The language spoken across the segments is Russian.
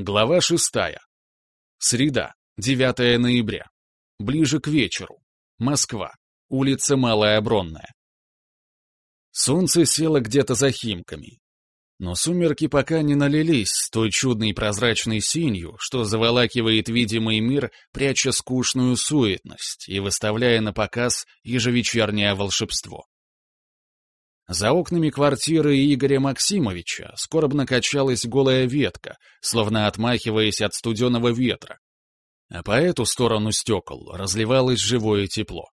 Глава шестая. Среда, 9 ноября. Ближе к вечеру. Москва. Улица Малая Бронная. Солнце село где-то за Химками. Но сумерки пока не налились той чудной прозрачной синью, что заволакивает видимый мир, пряча скучную суетность и выставляя на показ ежевечернее волшебство. За окнами квартиры Игоря Максимовича скорбно качалась голая ветка, словно отмахиваясь от студеного ветра. А по эту сторону стекол разливалось живое тепло.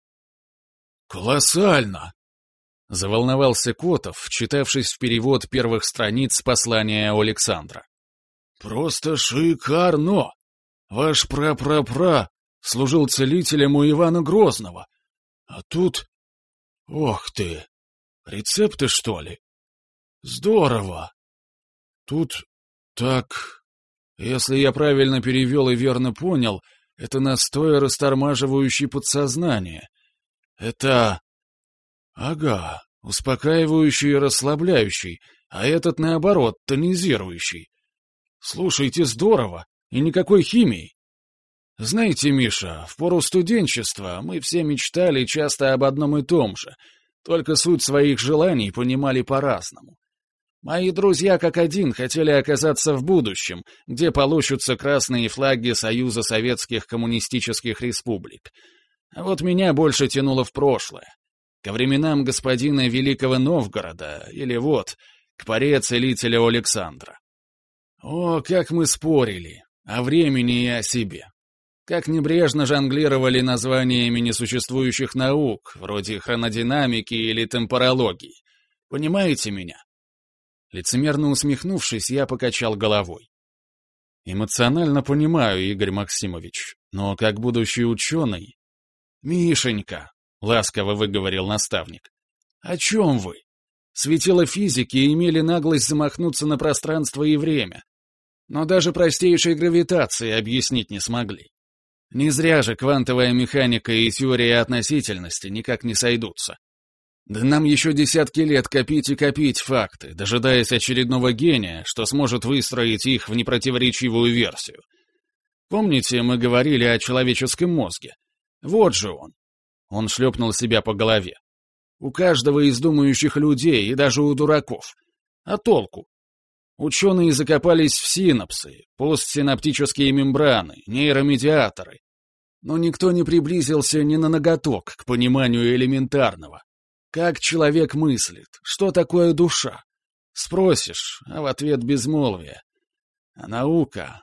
«Колоссально!» — заволновался Котов, читавшись в перевод первых страниц послания Александра. «Просто шикарно! Ваш пра-пра-пра служил целителем у Ивана Грозного. А тут... Ох ты! Рецепты, что ли? Здорово! Тут так... Если я правильно перевел и верно понял, это настой, растормаживающий подсознание. Это... Ага, успокаивающий и расслабляющий, а этот, наоборот, тонизирующий. Слушайте, здорово, и никакой химии. Знаете, Миша, в пору студенчества мы все мечтали часто об одном и том же — только суть своих желаний понимали по-разному. Мои друзья как один хотели оказаться в будущем, где получатся красные флаги Союза Советских Коммунистических Республик. А вот меня больше тянуло в прошлое. Ко временам господина Великого Новгорода, или вот, к паре целителя Александра. О, как мы спорили! О времени и о себе. Как небрежно жонглировали названиями несуществующих наук, вроде хронодинамики или темпорологии. Понимаете меня? Лицемерно усмехнувшись, я покачал головой. Эмоционально понимаю, Игорь Максимович, но как будущий ученый... «Мишенька», — ласково выговорил наставник, — «о чем вы? Светила физики имели наглость замахнуться на пространство и время, но даже простейшей гравитации объяснить не смогли. Не зря же квантовая механика и теория относительности никак не сойдутся. Да нам еще десятки лет копить и копить факты, дожидаясь очередного гения, что сможет выстроить их в непротиворечивую версию. Помните, мы говорили о человеческом мозге? Вот же он. Он шлепнул себя по голове. У каждого из думающих людей и даже у дураков. А толку? Ученые закопались в синапсы, постсинаптические мембраны, нейромедиаторы, но никто не приблизился ни на ноготок к пониманию элементарного. Как человек мыслит? Что такое душа? Спросишь, а в ответ безмолвие. А наука?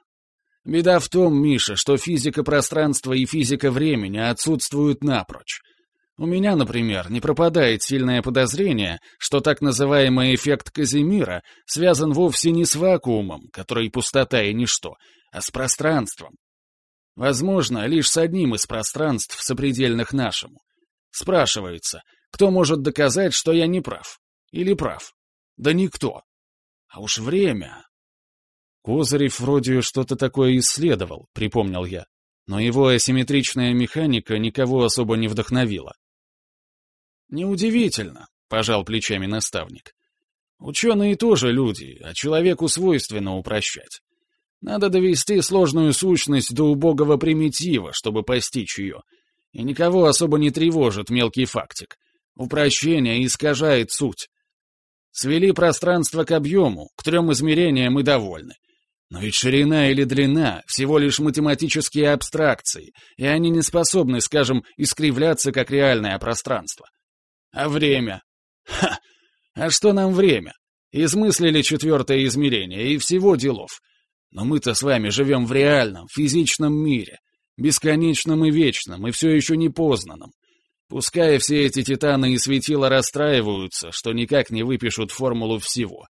Беда в том, Миша, что физика пространства и физика времени отсутствуют напрочь. У меня, например, не пропадает сильное подозрение, что так называемый эффект Казимира связан вовсе не с вакуумом, который пустота и ничто, а с пространством, Возможно, лишь с одним из пространств, сопредельных нашему. Спрашивается, кто может доказать, что я не прав? Или прав? Да никто. А уж время... Козырев вроде что-то такое исследовал, припомнил я, но его асимметричная механика никого особо не вдохновила. «Неудивительно», — пожал плечами наставник. «Ученые тоже люди, а человеку свойственно упрощать. Надо довести сложную сущность до убогого примитива, чтобы постичь ее. И никого особо не тревожит мелкий фактик. Упрощение искажает суть. Свели пространство к объему, к трем измерениям и довольны. Но ведь ширина или длина — всего лишь математические абстракции, и они не способны, скажем, искривляться как реальное пространство. А время? Ха! А что нам время? Измыслили четвертое измерение, и всего делов. Но мы-то с вами живем в реальном, физичном мире, бесконечном и вечном, и все еще непознанном. Пускай все эти титаны и светила расстраиваются, что никак не выпишут формулу всего.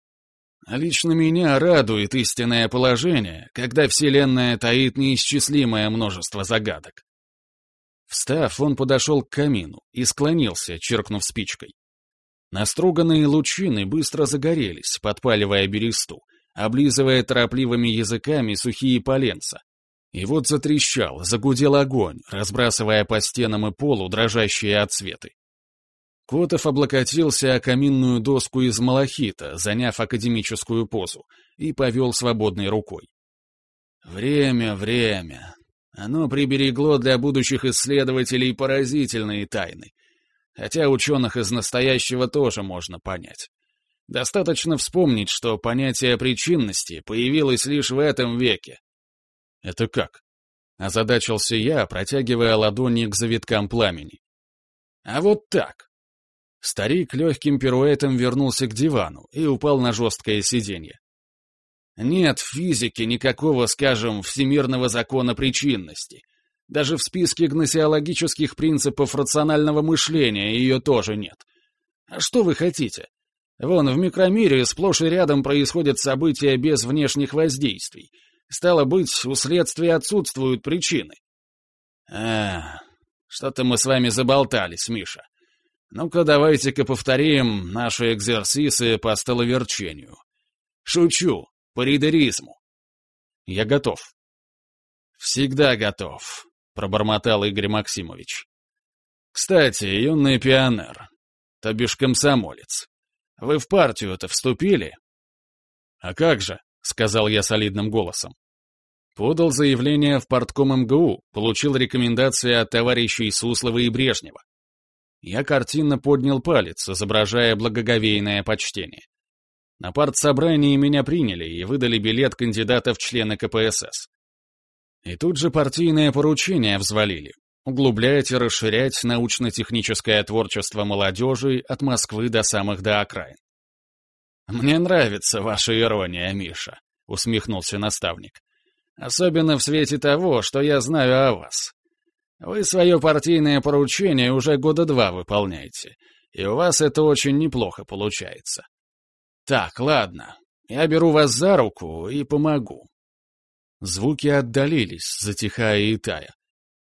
А лично меня радует истинное положение, когда Вселенная таит неисчислимое множество загадок. Встав, он подошел к камину и склонился, черкнув спичкой. Наструганные лучины быстро загорелись, подпаливая бересту, облизывая торопливыми языками сухие поленца. И вот затрещал, загудел огонь, разбрасывая по стенам и полу дрожащие отсветы. Котов облокотился о каминную доску из малахита, заняв академическую позу, и повел свободной рукой. Время, время. Оно приберегло для будущих исследователей поразительные тайны. Хотя ученых из настоящего тоже можно понять. Достаточно вспомнить, что понятие причинности появилось лишь в этом веке. Это как? Озадачился я, протягивая ладони к завиткам пламени. А вот так. Старик легким пируэтом вернулся к дивану и упал на жесткое сиденье. Нет в физике никакого, скажем, всемирного закона причинности. Даже в списке гносеологических принципов рационального мышления ее тоже нет. А что вы хотите? Вон, в микромире сплошь и рядом происходят события без внешних воздействий. Стало быть, у следствия отсутствуют причины. А, что-то мы с вами заболтались, Миша. Ну-ка, давайте-ка повторим наши экзерсисы по столоверчению. Шучу, по ридеризму. Я готов. Всегда готов, пробормотал Игорь Максимович. Кстати, юный пионер, то бишь комсомолец, вы в партию-то вступили? А как же, сказал я солидным голосом. Подал заявление в партком МГУ, получил рекомендации от товарищей Суслова и Брежнева. Я картинно поднял палец, изображая благоговейное почтение. На партсобрании меня приняли и выдали билет кандидата в члены КПСС. И тут же партийное поручение взвалили — углублять и расширять научно-техническое творчество молодежи от Москвы до самых до окраин. «Мне нравится ваша ирония, Миша», — усмехнулся наставник. «Особенно в свете того, что я знаю о вас. Вы свое партийное поручение уже года два выполняете, и у вас это очень неплохо получается. Так, ладно, я беру вас за руку и помогу. Звуки отдалились, затихая и тая.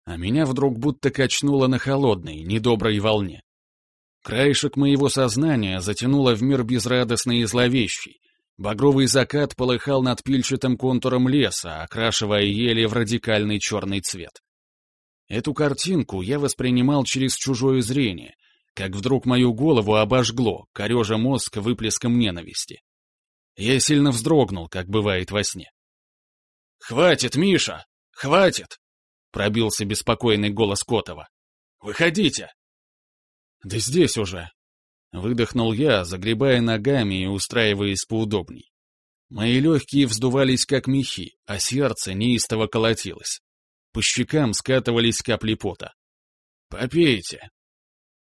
А меня вдруг будто качнуло на холодной, недоброй волне. Краешек моего сознания затянуло в мир безрадостный и зловещий. Багровый закат полыхал над пильчатым контуром леса, окрашивая ели в радикальный черный цвет. Эту картинку я воспринимал через чужое зрение, как вдруг мою голову обожгло, корежа мозг выплеском ненависти. Я сильно вздрогнул, как бывает во сне. «Хватит, Миша! Хватит!» — пробился беспокойный голос Котова. «Выходите!» «Да здесь уже!» — выдохнул я, загребая ногами и устраиваясь поудобней. Мои легкие вздувались, как мехи, а сердце неистово колотилось. По щекам скатывались капли пота. «Попейте!»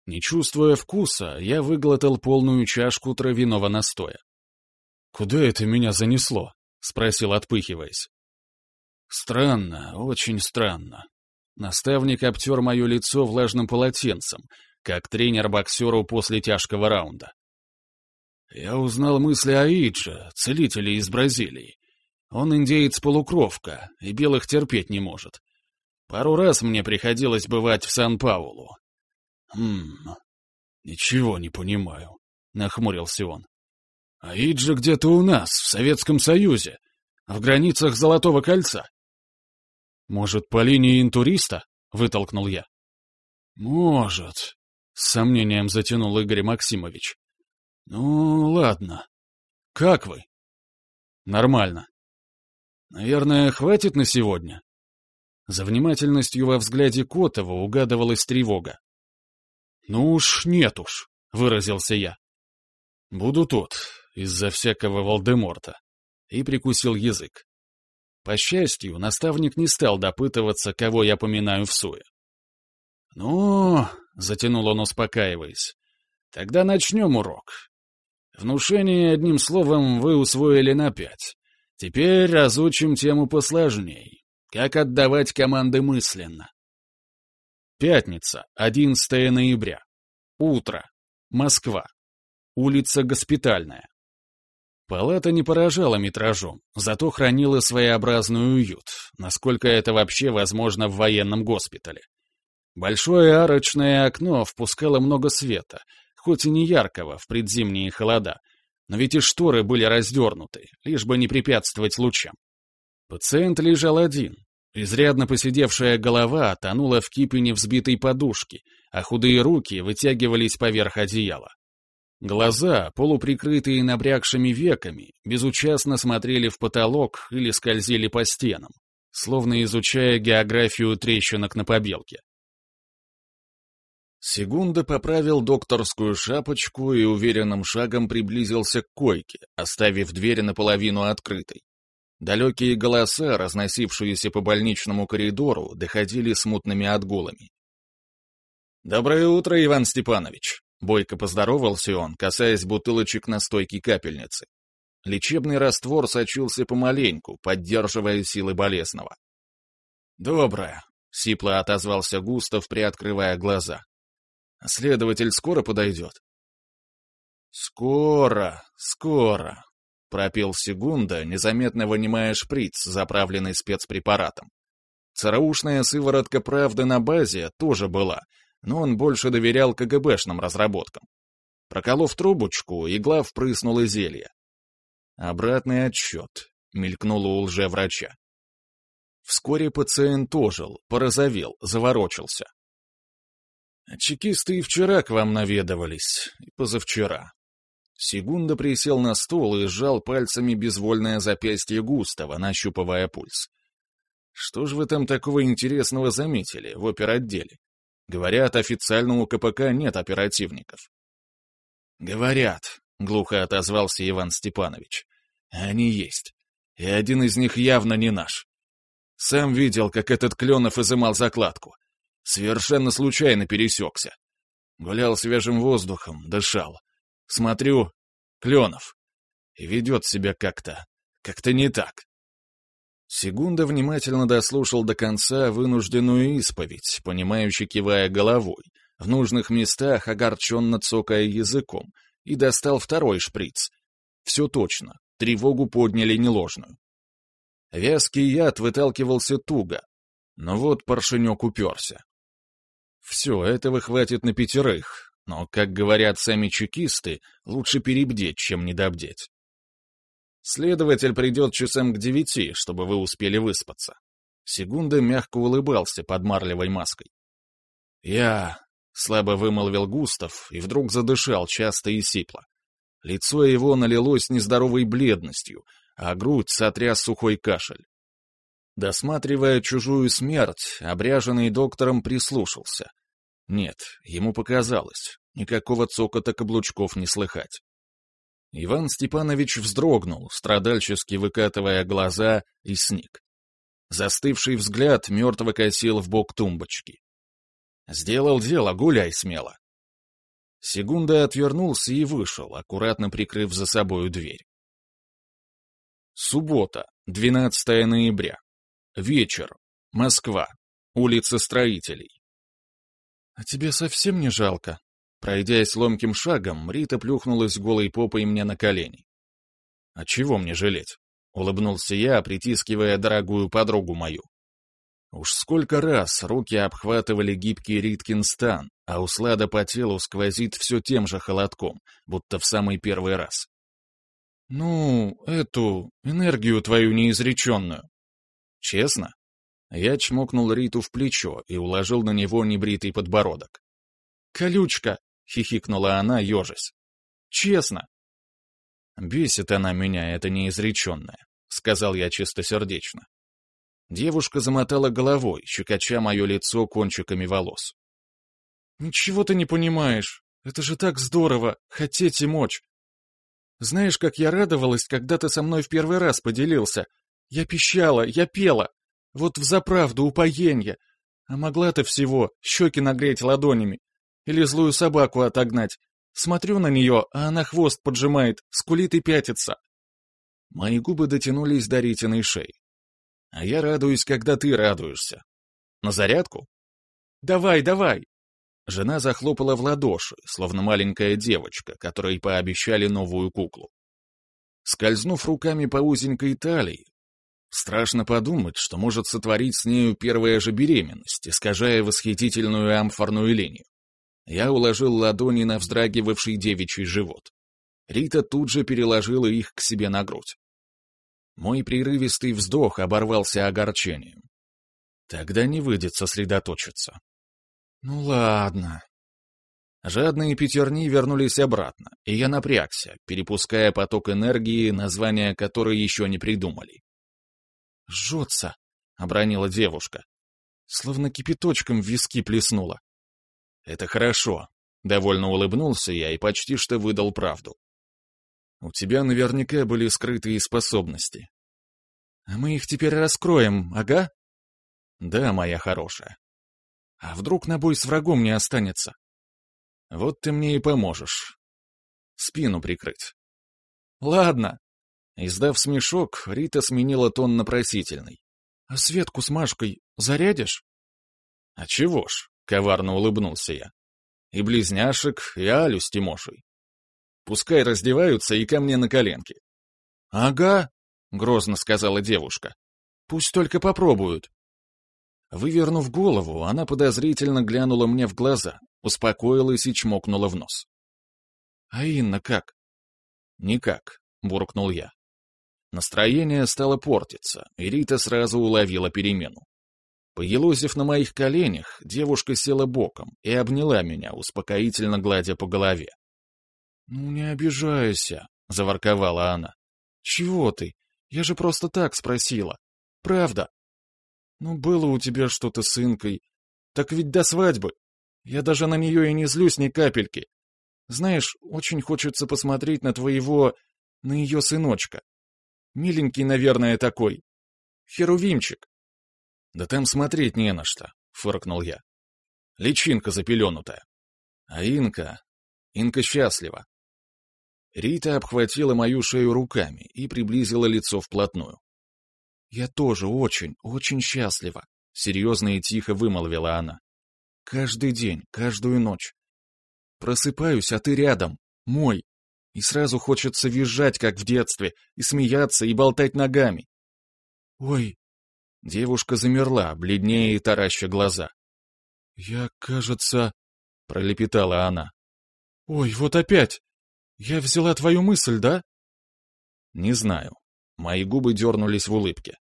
Не чувствуя вкуса, я выглотал полную чашку травяного настоя. «Куда это меня занесло?» — спросил, отпыхиваясь. «Странно, очень странно». Наставник обтер мое лицо влажным полотенцем, как тренер боксеру после тяжкого раунда. Я узнал мысли Аиджа, целителя из Бразилии. Он индеец-полукровка и белых терпеть не может. Пару раз мне приходилось бывать в Сан-Паулу. «Хм... Ничего не понимаю», — нахмурился он. «Аиджа где-то у нас, в Советском Союзе, в границах Золотого кольца». «Может, по линии интуриста?» — вытолкнул я. «Может», — с сомнением затянул Игорь Максимович. «Ну, ладно. Как вы?» «Нормально. Наверное, хватит на сегодня?» За внимательностью во взгляде Котова угадывалась тревога. «Ну уж нет уж», — выразился я. «Буду тут, из-за всякого Волдеморта», и прикусил язык. По счастью, наставник не стал допытываться, кого я поминаю в суе. «Ну...» — затянул он, успокаиваясь. «Тогда начнем урок. Внушение, одним словом, вы усвоили на пять. Теперь разучим тему посложней. Как отдавать команды мысленно. Пятница, 11 ноября. Утро. Москва. Улица Госпитальная. Палата не поражала метражом, зато хранила своеобразный уют, насколько это вообще возможно в военном госпитале. Большое арочное окно впускало много света, хоть и не яркого в предзимние холода, но ведь и шторы были раздернуты, лишь бы не препятствовать лучам. Пациент лежал один, Изрядно посидевшая голова тонула в кипе невзбитой подушки, а худые руки вытягивались поверх одеяла. Глаза, полуприкрытые набрякшими веками, безучастно смотрели в потолок или скользили по стенам, словно изучая географию трещинок на побелке. Сегунда поправил докторскую шапочку и уверенным шагом приблизился к койке, оставив дверь наполовину открытой. Далекие голоса, разносившиеся по больничному коридору, доходили смутными отгулами. «Доброе утро, Иван Степанович!» — бойко поздоровался он, касаясь бутылочек на стойке капельницы. Лечебный раствор сочился помаленьку, поддерживая силы болезного. «Доброе», — сипло отозвался Густав, приоткрывая глаза. Следователь скоро подойдет?» «Скоро, скоро», — пропел Сегунда, незаметно вынимая шприц, заправленный спецпрепаратом. ЦРУшная сыворотка правды на базе тоже была, но он больше доверял КГБшным разработкам. Проколов трубочку, игла впрыснула зелье. Обратный отсчет, мелькнуло у лже-врача. Вскоре пациент ожил, порозовел, заворочился. Чекисты и вчера к вам наведывались, и позавчера. Сегунда присел на стол и сжал пальцами безвольное запястье Густава, нащупывая пульс. Что ж вы там такого интересного заметили в оперотделе? Говорят, официально у КПК нет оперативников. Говорят, глухо отозвался Иван Степанович. Они есть. И один из них явно не наш. Сам видел, как этот Кленов изымал закладку. Совершенно случайно пересекся. Гулял свежим воздухом, дышал. Смотрю, Кленов. И ведет себя как-то, как-то не так. Сегунда внимательно дослушал до конца вынужденную исповедь, понимающе кивая головой, в нужных местах огорченно цокая языком, и достал второй шприц. Все точно, тревогу подняли неложную. Вязкий яд выталкивался туго, но вот поршенек уперся. Все, этого хватит на пятерых, но, как говорят сами чекисты, лучше перебдеть, чем недобдеть. Следователь придет часам к девяти, чтобы вы успели выспаться. Сегунда мягко улыбался под марлевой маской. «Я...» — слабо вымолвил Густав и вдруг задышал часто и сипло. Лицо его налилось нездоровой бледностью, а грудь сотряс сухой кашель. Досматривая чужую смерть, обряженный доктором прислушался. Нет, ему показалось, никакого цокота каблучков не слыхать. Иван Степанович вздрогнул, страдальчески выкатывая глаза, и сник. Застывший взгляд мертво косил в бок тумбочки. «Сделал дело, гуляй смело». Сегунда отвернулся и вышел, аккуратно прикрыв за собою дверь. Суббота, 12 ноября. Вечер. Москва. Улица Строителей. «А тебе совсем не жалко?» Пройдясь ломким шагом, Рита плюхнулась голой попой мне на колени. «А чего мне жалеть?» — улыбнулся я, притискивая дорогую подругу мою. Уж сколько раз руки обхватывали гибкий Риткин стан, а Слада по телу сквозит все тем же холодком, будто в самый первый раз. «Ну, эту, энергию твою неизреченную», Честно? Я чмокнул Риту в плечо и уложил на него небритый подбородок. «Колючка!» — хихикнула она, ежась. «Честно!» «Бесит она меня, это неизреченное», — сказал я чистосердечно. Девушка замотала головой, щекоча мое лицо кончиками волос. «Ничего ты не понимаешь. Это же так здорово, хотеть и мочь. Знаешь, как я радовалась, когда ты со мной в первый раз поделился, я пищала, я пела. Вот взаправду упоенье. А могла-то всего щеки нагреть ладонями. Или злую собаку отогнать. Смотрю на нее, а она хвост поджимает, скулит и пятится. Мои губы дотянулись до Ритиной шеи. А я радуюсь, когда ты радуешься. На зарядку? Давай, давай! Жена захлопала в ладоши, словно маленькая девочка, которой пообещали новую куклу. Скользнув руками по узенькой талии, Страшно подумать, что может сотворить с нею первая же беременность, искажая восхитительную амфорную линию. Я уложил ладони на вздрагивавший девичий живот. Рита тут же переложила их к себе на грудь. Мой прерывистый вздох оборвался огорчением. Тогда не выйдет сосредоточиться. Ну ладно. Жадные пятерни вернулись обратно, и я напрягся, перепуская поток энергии, названия которой еще не придумали. «Жжется», — обронила девушка. Словно кипяточком в виски плеснула. «Это хорошо», — довольно улыбнулся я и почти что выдал правду. «У тебя наверняка были скрытые способности». «А мы их теперь раскроем, ага?» «Да, моя хорошая». «А вдруг на бой с врагом не останется?» Вот ты мне и поможешь. Спину прикрыть. Ладно. Издав смешок, Рита сменила тон на просительный. А Светку с Машкой зарядишь? А чего ж, коварно улыбнулся я. И близняшек, и Алю с Тимошей. Пускай раздеваются и ко мне на коленки. Ага, грозно сказала девушка. Пусть только попробуют. Вывернув голову, она подозрительно глянула мне в глаза, успокоилась и чмокнула в нос. «А Инна как?» «Никак», — буркнул я. Настроение стало портиться, и Рита сразу уловила перемену. Поелозив на моих коленях, девушка села боком и обняла меня, успокоительно гладя по голове. «Ну не обижайся», — заворковала она. «Чего ты? Я же просто так спросила. Правда. Ну, было у тебя что-то с Инкой. Так ведь до свадьбы. Я даже на нее и не злюсь ни капельки. Знаешь, очень хочется посмотреть на твоего... на ее сыночка. Миленький, наверное, такой. Херувимчик. Да там смотреть не на что, фыркнул я. Личинка запеленутая. А Инка... Инка счастлива. Рита обхватила мою шею руками и приблизила лицо вплотную. «Я тоже очень, очень счастлива», — серьезно и тихо вымолвила она. Каждый день, каждую ночь. Просыпаюсь, а ты рядом, мой. И сразу хочется визжать, как в детстве, и смеяться, и болтать ногами. Ой. Девушка замерла, бледнее и тараща глаза. Я, кажется... Пролепетала она. Ой, вот опять. Я взяла твою мысль, да? Не знаю. Мои губы дернулись в улыбке.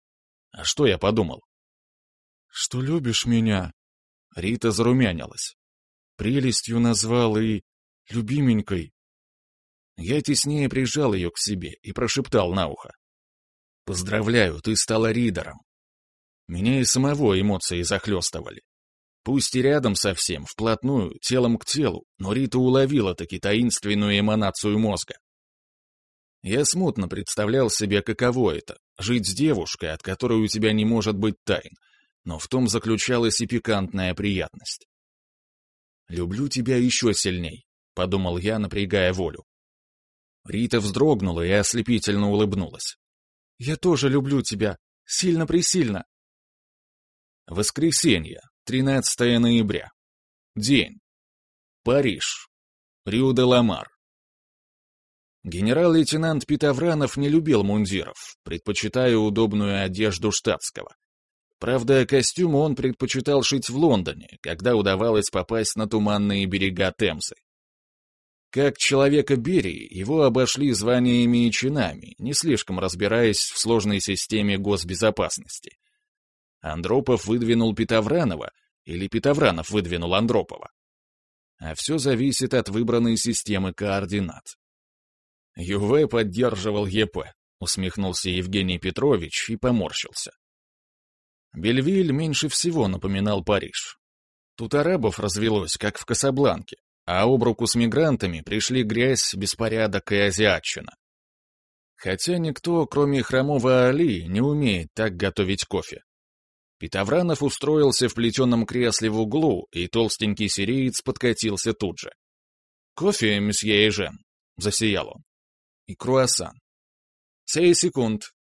А что я подумал? Что любишь меня, Рита зарумянилась. Прелестью назвал и... любименькой. Я теснее прижал ее к себе и прошептал на ухо. «Поздравляю, ты стала ридером». Меня и самого эмоции захлестывали. Пусть и рядом совсем, вплотную, телом к телу, но Рита уловила таки таинственную эманацию мозга. Я смутно представлял себе, каково это — жить с девушкой, от которой у тебя не может быть тайн, но в том заключалась и пикантная приятность. «Люблю тебя еще сильней», — подумал я, напрягая волю. Рита вздрогнула и ослепительно улыбнулась. «Я тоже люблю тебя. Сильно-пресильно». Воскресенье, 13 ноября. День. Париж. Рио-де-Ламар. Генерал-лейтенант Питавранов не любил мундиров, предпочитая удобную одежду штатского. Правда, костюмы он предпочитал шить в Лондоне, когда удавалось попасть на туманные берега Темзы. Как человека Берии, его обошли званиями и чинами, не слишком разбираясь в сложной системе госбезопасности. Андропов выдвинул Питавранова, или Питавранов выдвинул Андропова. А все зависит от выбранной системы координат. ЮВ поддерживал ЕП, усмехнулся Евгений Петрович и поморщился. Бельвиль меньше всего напоминал Париж. Тут арабов развелось, как в Касабланке, а об руку с мигрантами пришли грязь, беспорядок и азиатчина. Хотя никто, кроме хромого Али, не умеет так готовить кофе. Питавранов устроился в плетеном кресле в углу, и толстенький сириец подкатился тут же. «Кофе, месье Эжен», — засиял он. «И круассан». «Сей секунд»,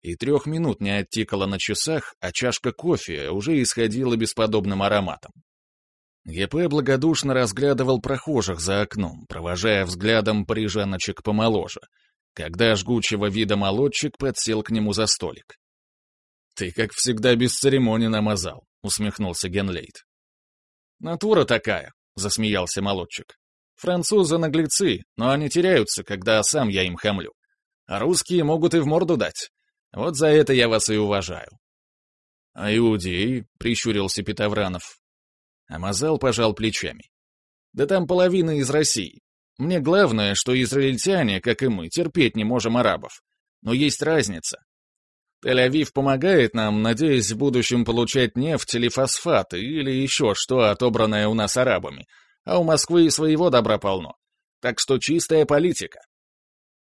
и трех минут не оттикало на часах, а чашка кофе уже исходила бесподобным ароматом. ГП благодушно разглядывал прохожих за окном, провожая взглядом парижаночек помоложе, когда жгучего вида молодчик подсел к нему за столик. «Ты, как всегда, без церемонии намазал», — усмехнулся Генлейт. «Натура такая», — засмеялся молодчик. «Французы наглецы, но они теряются, когда сам я им хамлю. А русские могут и в морду дать. Вот за это я вас и уважаю. — А иудеи? — прищурился Петовранов. Амазал пожал плечами. Да там половина из России. Мне главное, что израильтяне, как и мы, терпеть не можем арабов. Но есть разница. Тель-Авив помогает нам, надеясь в будущем получать нефть или фосфаты, или еще что, отобранное у нас арабами. А у Москвы и своего добра полно. Так что чистая политика.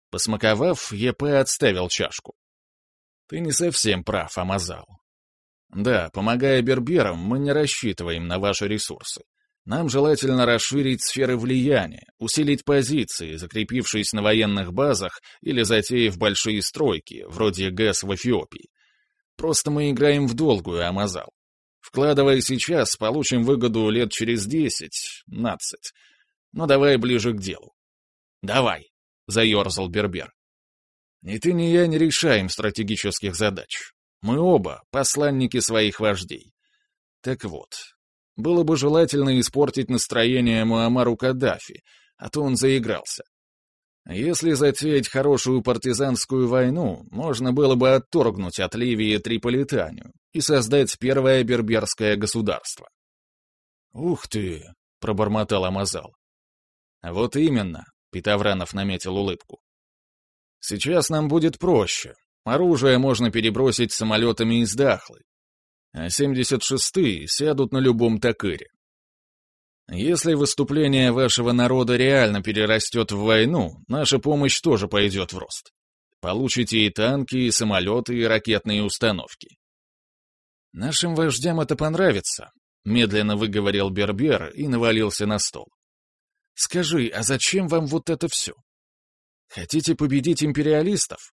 Посмаковав, ЕП отставил чашку. Ты не совсем прав, Амазал. Да, помогая берберам, мы не рассчитываем на ваши ресурсы. Нам желательно расширить сферы влияния, усилить позиции, закрепившись на военных базах или затеяв большие стройки, вроде ГЭС в Эфиопии. Просто мы играем в долгую, Амазал. Вкладывая сейчас, получим выгоду лет через десять, надцать. Но давай ближе к делу. Давай, — заерзал Бербер. Ни ты, ни я не решаем стратегических задач. Мы оба — посланники своих вождей. Так вот, было бы желательно испортить настроение Муамару Каддафи, а то он заигрался. Если затеять хорошую партизанскую войну, можно было бы отторгнуть от Ливии Триполитанию и создать первое берберское государство. «Ух ты!» — пробормотал Амазал. «Вот именно», — Питавранов наметил улыбку. «Сейчас нам будет проще. Оружие можно перебросить самолетами из Дахлы а 76-е сядут на любом такыре. Если выступление вашего народа реально перерастет в войну, наша помощь тоже пойдет в рост. Получите и танки, и самолеты, и ракетные установки. Нашим вождям это понравится, медленно выговорил Бербер и навалился на стол. Скажи, а зачем вам вот это все? Хотите победить империалистов?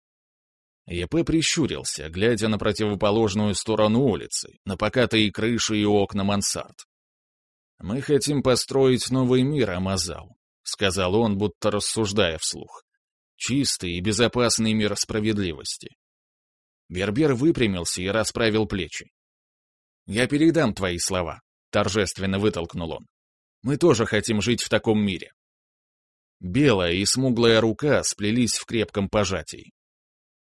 ЕП прищурился, глядя на противоположную сторону улицы, на покатые крыши и окна мансард. «Мы хотим построить новый мир, Амазал», — сказал он, будто рассуждая вслух. «Чистый и безопасный мир справедливости». Бербер выпрямился и расправил плечи. «Я передам твои слова», — торжественно вытолкнул он. «Мы тоже хотим жить в таком мире». Белая и смуглая рука сплелись в крепком пожатии.